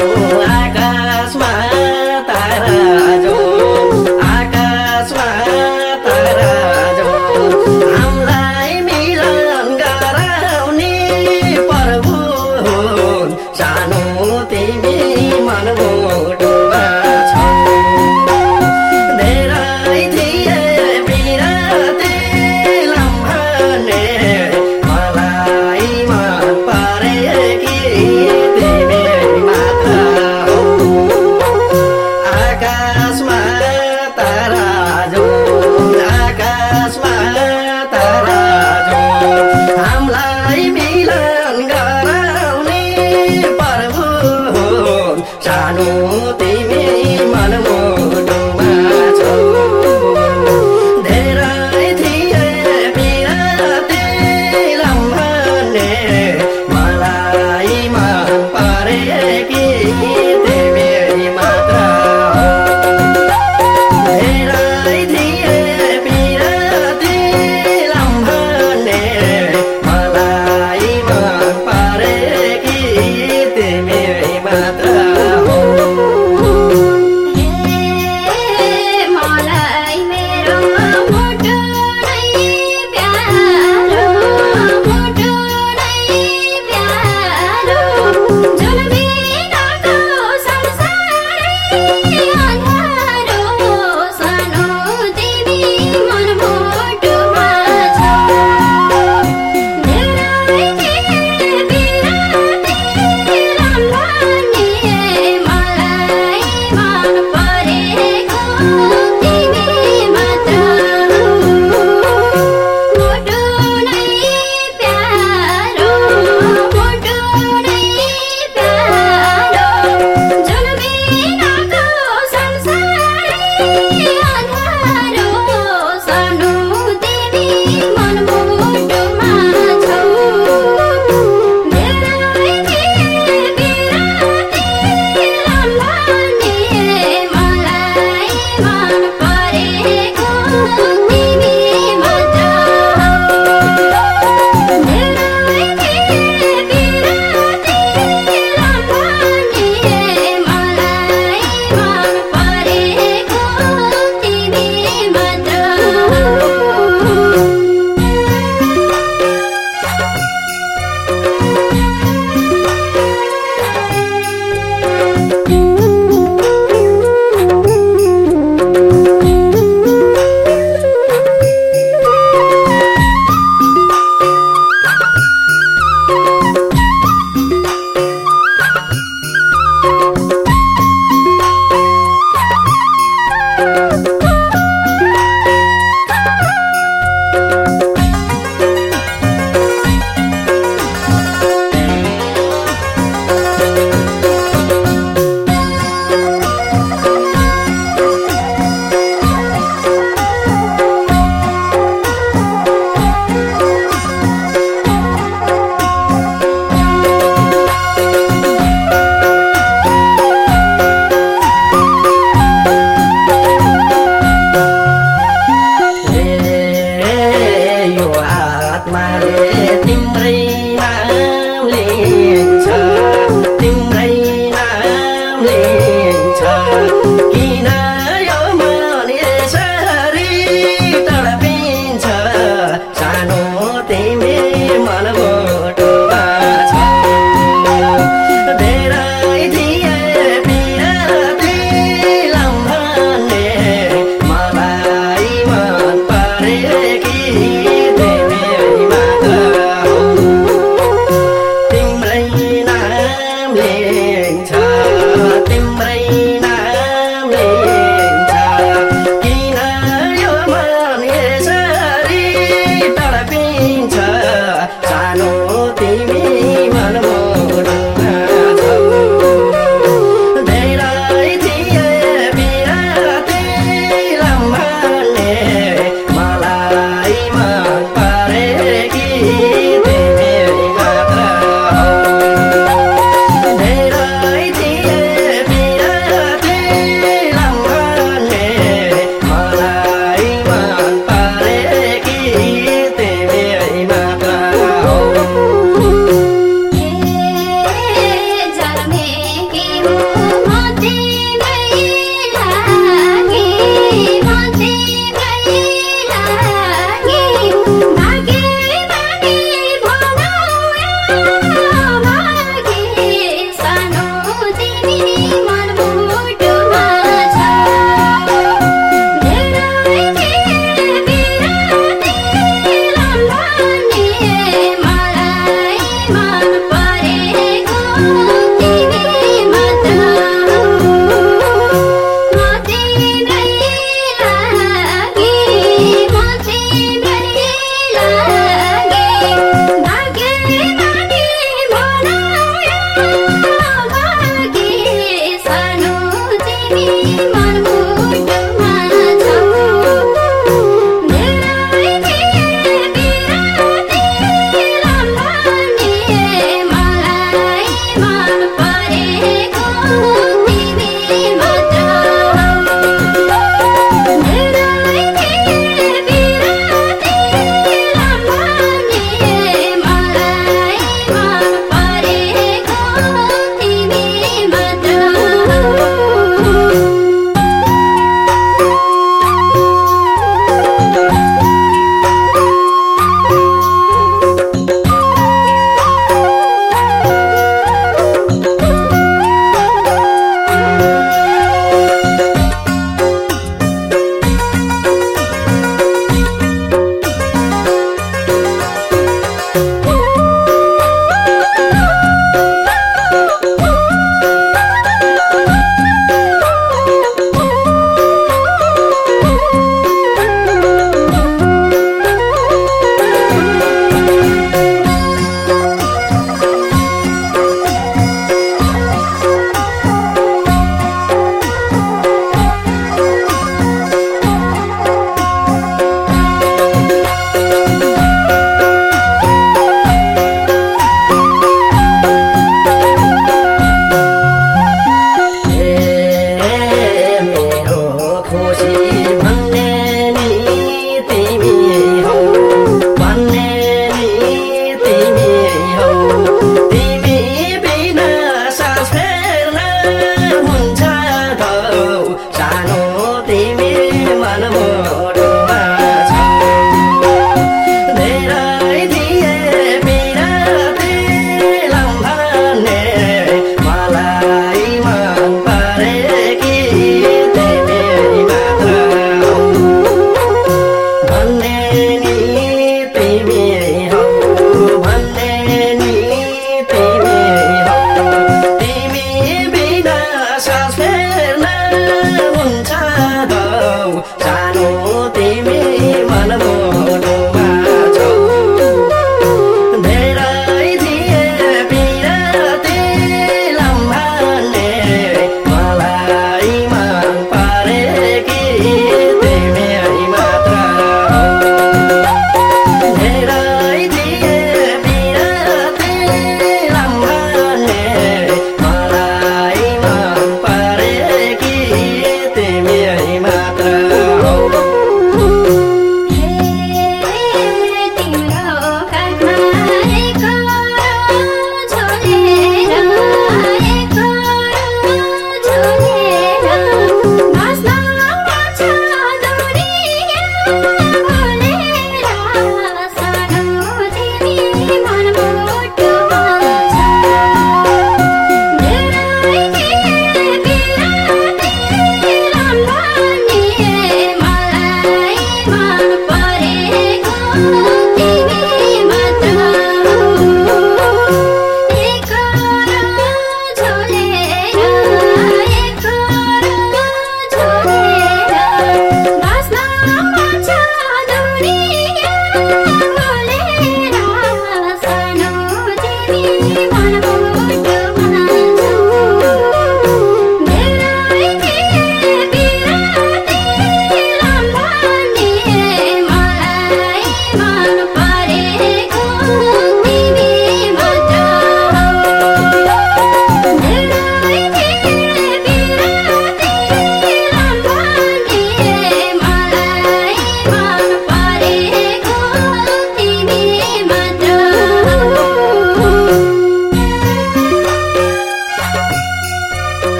सानो family.